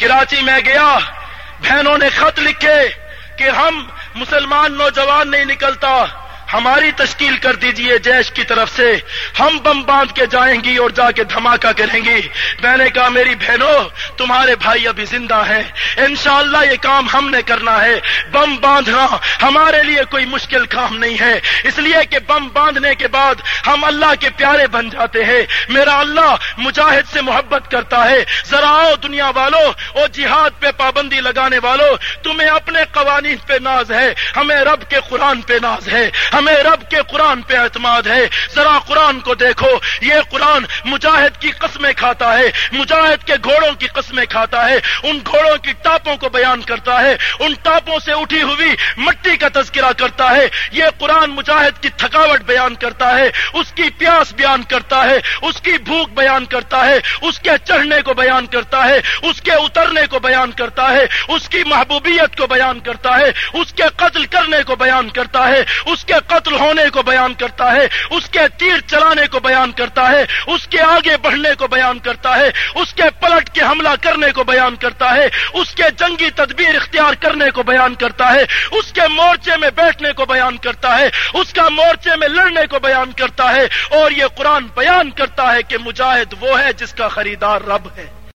کراچی میں گیا بہنوں نے خط لکھے کہ ہم مسلمان نوجوان نہیں نکلتا۔ ہماری تشکیل کر دیجیے جیش کی طرف سے۔ ہم بم باندھ کے جائیں گی اور جا کے دھماکہ کریں گی۔ میں نے کہا، میری بہنوں، تمہارے بھائی ابھی زندہ ہیں۔ انشاءاللہ یہ کام ہم نے کرنا ہے۔ بم باندھنا ہمارے لیے کوئی مشکل کام نہیں ہے۔ اس لیے کہ بم باندھنے کے بعد ہم اللہ کے پیارے بن جاتے ہیں۔ میرا اللہ مجاہد سے محبت کرتا ہے۔ ذرا آؤ دنیا والوں اور جہاد پہ پابندی لگانے والوں۔ تمہیں اپنے قوانین پہ ناز ہے۔ ہمیں رب کے قرآن پہ ناز ہے۔ ہمیں رب کے قرآن پہ اعتماد ہے۔ ذرا قرآن کو دیکھو۔ یہ قرآن مجاہد کی قسمیں کھاتا ہے۔ مجاہد کے گھوڑوں کی قسمیں کھاتا ہے۔ ان گھوڑوں کی ٹاپوں کو بیان کرتا ہے۔ ان ٹاپوں سے اٹھی ہوئی مٹی کا تذکرہ کرتا ہے۔ یہ قرآن مجاہد کی تھکاوٹ بیان کرتا ہے۔ اس کی پیاس بیان کرتا ہے۔ اس کی بھوک بیان کرتا ہے۔ اس کے چڑھنے کو بیان کرتا ہے۔ اس کے اترنے کو بیان کرتا ہے۔ اس کی محبوبیت کو بیان کرتا ہے۔ اس کے قتل کرنے کو بیان کرتا ہے۔ اس کے قتل ہونے کو بیان کرتا ہے، اس کے تیر چلانے کو بیان کرتا ہے، اس کے آگے بڑھنے کو بیان کرتا ہے، اس کے پلٹ کے حملہ کرنے کو بیان کرتا ہے، اس کے جنگی تدبیر اختیار کرنے کو بیان کرتا ہے، اس کے مورچے میں بیٹھنے کو بیان کرتا ہے، اس کا مورچے میں لڑنے کو بیان کرتا ہے اور یہ قرآن بیان کرتا ہے کہ مجاہد وہ ہے جس کا خریدار رب ہے۔